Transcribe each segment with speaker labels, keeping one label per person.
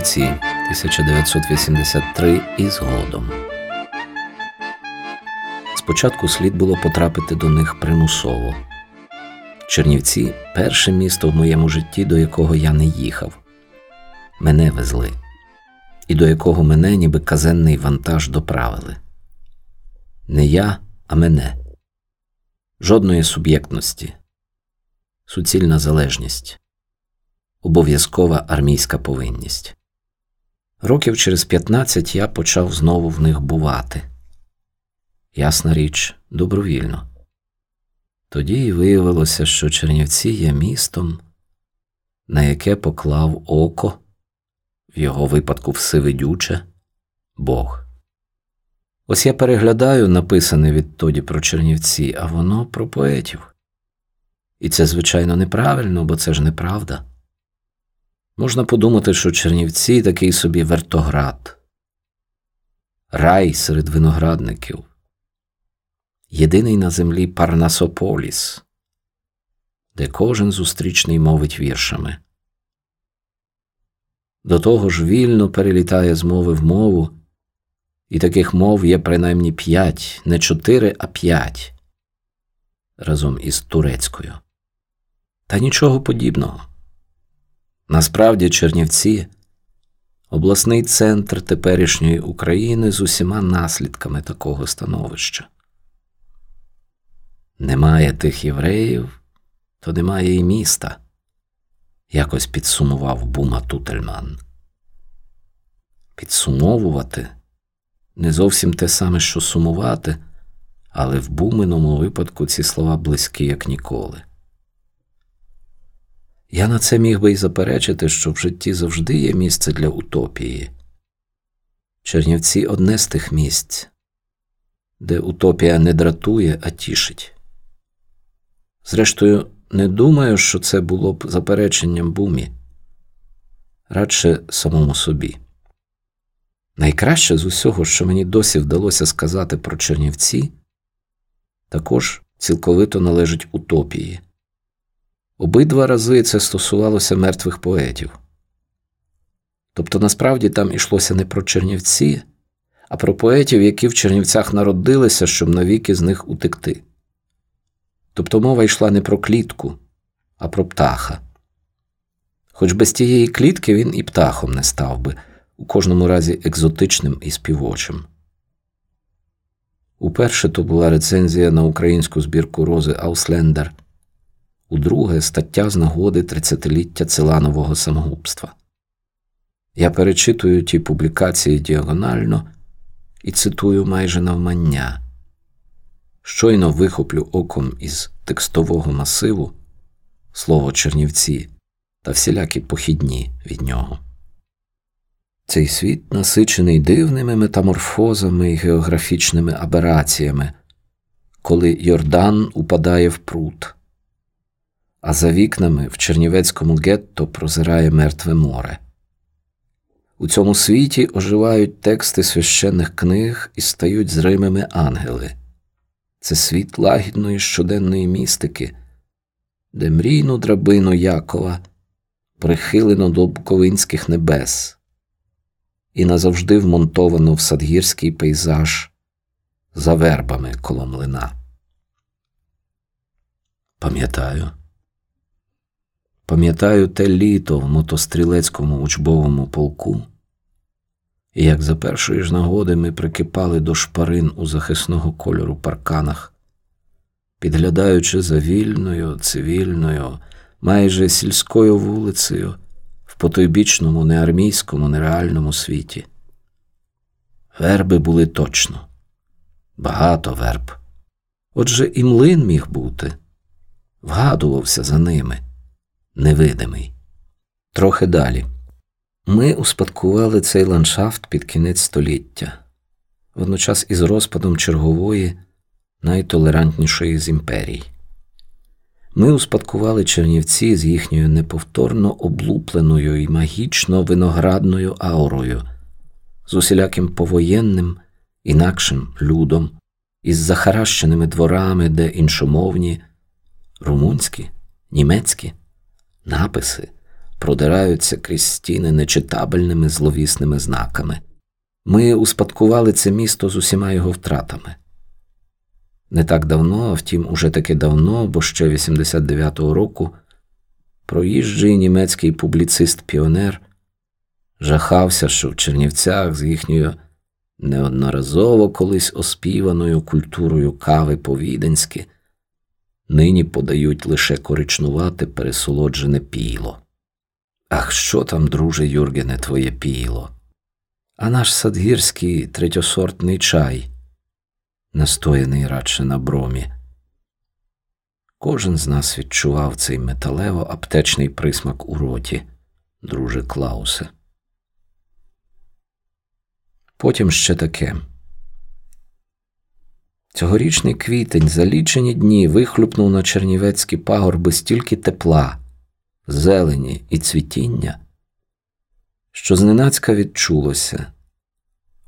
Speaker 1: Чернівці 1983 і згодом. Спочатку слід було потрапити до них примусово. Чернівці перше місто в моєму житті, до якого я не їхав. Мене везли, і до якого мене ніби казенний вантаж доправили. Не я, а мене. Жодної суб'єктності, суцільна залежність, обов'язкова армійська повинність. Років через 15 я почав знову в них бувати. Ясна річ, добровільно. Тоді й виявилося, що Чернівці є містом, на яке поклав око, в його випадку всевидюче, Бог. Ось я переглядаю написане відтоді про Чернівці, а воно про поетів. І це, звичайно, неправильно, бо це ж неправда. Можна подумати, що Чернівці такий собі вертоград, рай серед виноградників, єдиний на землі Парнасополіс, де кожен зустрічний мовить віршами. До того ж вільно перелітає з мови в мову, і таких мов є принаймні п'ять, не чотири, а п'ять разом із турецькою. Та нічого подібного. Насправді Чернівці обласний центр теперішньої України з усіма наслідками такого становища. Немає тих євреїв, то немає і міста, якось підсумував Бума Тутельман. Підсумовувати не зовсім те саме, що сумувати, але в буминому випадку ці слова близькі, як ніколи. Я на це міг би й заперечити, що в житті завжди є місце для утопії. Чернівці одне з тих місць, де утопія не дратує, а тішить. Зрештою, не думаю, що це було б запереченням бумі, радше самому собі. Найкраще з усього, що мені досі вдалося сказати про Чернівці, також цілковито належить утопії. Обидва рази це стосувалося мертвих поетів. Тобто насправді там ішлося не про Чернівці, а про поетів, які в Чернівцях народилися, щоб навіки з них утекти. Тобто мова йшла не про клітку, а про птаха. Хоч без тієї клітки він і птахом не став би, у кожному разі екзотичним і співочим. Уперше то була рецензія на українську збірку рози Ауслендер – удруге стаття з нагоди 30-ліття Целанового самогубства. Я перечитую ті публікації діагонально і цитую майже навмання. Щойно вихоплю оком із текстового масиву слово Чернівці та всілякі похідні від нього. Цей світ насичений дивними метаморфозами і географічними абераціями, коли Йордан упадає в пруд а за вікнами в Чернівецькому гетто прозирає мертве море. У цьому світі оживають тексти священних книг і стають зримими ангели. Це світ лагідної щоденної містики, де мрійну драбину Якова прихилено до буковинських небес, і назавжди вмонтовано в садгірський пейзаж за вербами коло млина. Пам'ятаю. Пам'ятаю те літо в мотострілецькому учбовому полку, і як за першої ж нагоди ми прикипали до шпарин у захисного кольору парканах, підглядаючи за вільною, цивільною, майже сільською вулицею в потойбічному, неармійському, нереальному світі. Верби були точно, багато верб. Отже, і млин міг бути, вгадувався за ними невидимий. Трохи далі. Ми успадкували цей ландшафт під кінець століття, водночас із розпадом чергової, найтолерантнішої з імперій. Ми успадкували Чернівці з їхньою неповторно облупленою і магічно виноградною аурою, з усіляким повоєнним, інакшим людом, із захаращеними дворами, де іншомовні, румунські, німецькі написи, продираються крізь стіни нечитабельними зловісними знаками. Ми успадкували це місто з усіма його втратами. Не так давно, а втім, уже таки давно, бо ще 89-го року, проїжджий німецький публіцист-піонер жахався, що в Чернівцях з їхньою неодноразово колись оспіваною культурою кави по-віденськи нині подають лише коричнувате пересолоджене піло. Ах, що там, друже Юргене, твоє піло? А наш садгірський третьосортний чай, настояний радше на бромі. Кожен з нас відчував цей металево аптечний присмак у роті, друже Клаусе. Потім ще таке. Цьогорічний квітень за лічені дні вихлюпнув на чернівецькі пагорби стільки тепла, зелені і цвітіння, що зненацька відчулося.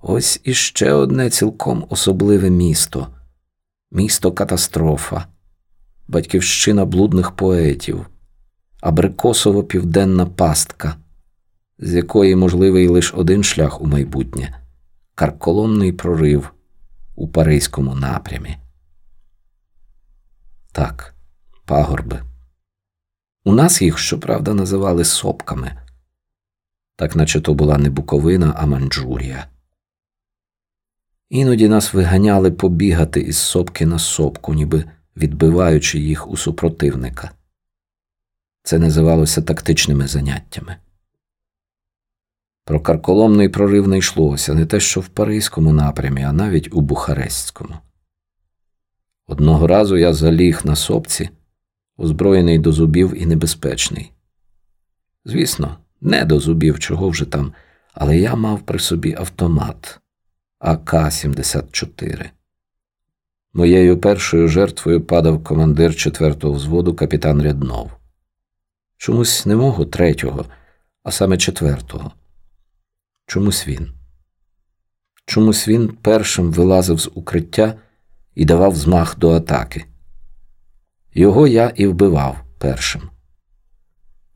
Speaker 1: Ось іще одне цілком особливе місто, місто катастрофа, батьківщина блудних поетів, абрикосово південна пастка, з якої можливий лише один шлях у майбутнє карколомний прорив у Паризькому напрямі. Так, пагорби. У нас їх, щоправда, називали сопками, так наче то була не Буковина, а Манджурія. Іноді нас виганяли побігати із сопки на сопку, ніби відбиваючи їх у супротивника. Це називалося тактичними заняттями. Про карколомний прорив не йшлося не те, що в Паризькому напрямі, а навіть у Бухарестському. Одного разу я заліг на сопці, озброєний до зубів і небезпечний. Звісно, не до зубів, чого вже там, але я мав при собі автомат АК-74. Моєю першою жертвою падав командир 4-го взводу капітан Ряднов. Чомусь не мого третього, а саме четвертого. Чомусь він. Чомусь він першим вилазив з укриття і давав змах до атаки. Його я і вбивав першим.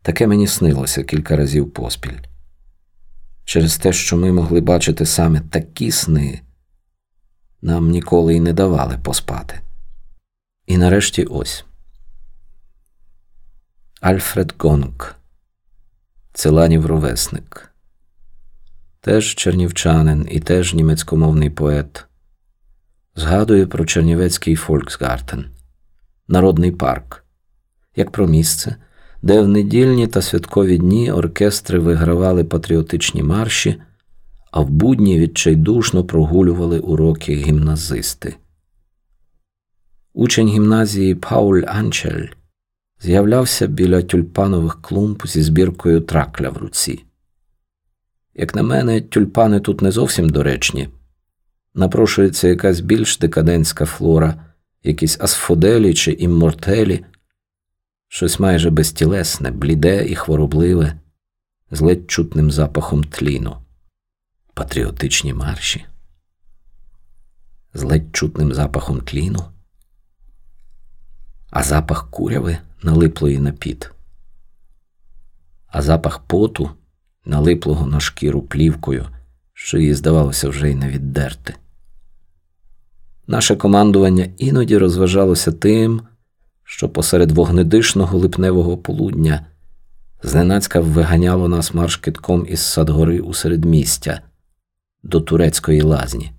Speaker 1: Таке мені снилося кілька разів поспіль. Через те, що ми могли бачити саме такі сни, нам ніколи й не давали поспати. І нарешті ось Альфред Гонг, Целанів ровесник теж чернівчанин і теж німецькомовний поет, згадує про Чернівецький Фольксгартен, народний парк, як про місце, де в недільні та святкові дні оркестри вигравали патріотичні марші, а в будні відчайдушно прогулювали уроки гімназисти. Учень гімназії Пауль Анчель з'являвся біля тюльпанових клумб зі збіркою тракля в руці. Як на мене, тюльпани тут не зовсім доречні. Напрошується якась більш декадентська флора, якісь асфоделі чи іммортелі, щось майже безтілесне, бліде і хворобливе, з ледь чутним запахом тліну, патріотичні марші, з ледь чутним запахом тліну, а запах куряви налиплої на піт, а запах поту налиплого на шкіру плівкою, що її здавалося вже й не віддерти. Наше командування іноді розважалося тим, що посеред вогнедишного липневого полудня зненацька виганяло нас марш китком із Садгори у середмістя до турецької лазні.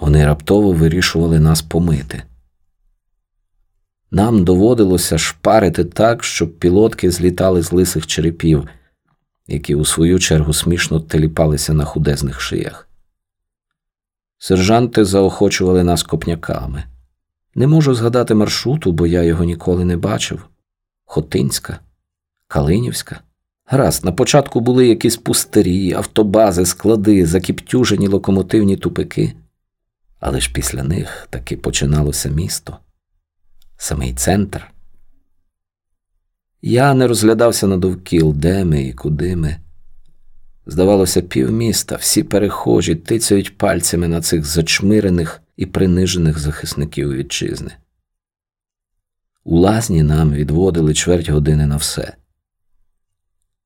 Speaker 1: Вони раптово вирішували нас помити. Нам доводилося шпарити так, щоб пілотки злітали з лисих черепів, які у свою чергу смішно теліпалися на худезних шиях. Сержанти заохочували нас копняками. Не можу згадати маршруту, бо я його ніколи не бачив. Хотинська, Калинівська. Гаразд, на початку були якісь пустирі, автобази, склади, закіптюжені локомотивні тупики, але ж після них таки починалося місто самий центр. Я не розглядався на довкіл, де ми і куди ми. Здавалося, півміста, всі перехожі тицяють пальцями на цих зачмирених і принижених захисників вітчизни. У лазні нам відводили чверть години на все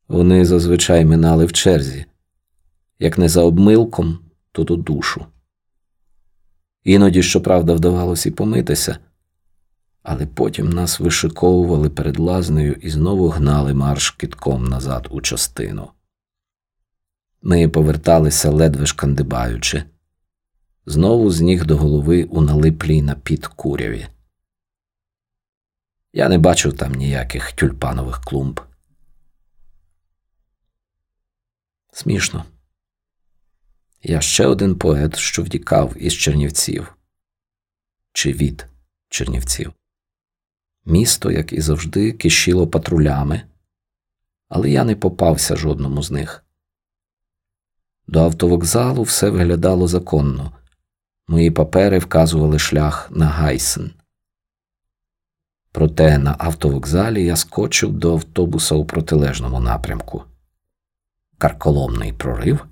Speaker 1: Вони зазвичай минали в черзі, як не за обмилком, то до душу. Іноді, щоправда, вдавалося і помитися, але потім нас вишиковували перед лазнею і знову гнали марш кітком назад у частину. Ми поверталися, ледве шкандибаючи, знову з ніг до голови у налиплій на під куряві. Я не бачив там ніяких тюльпанових клумб. Смішно. Я ще один поет, що втікав із Чернівців чи від Чернівців. Місто, як і завжди, кишіло патрулями, але я не попався жодному з них. До автовокзалу все виглядало законно. Мої папери вказували шлях на Гайсен. Проте на автовокзалі я скочив до автобуса у протилежному напрямку. Карколомний прорив